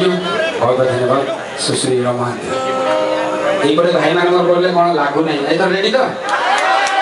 ध्युश्री र भाइमा रेडी त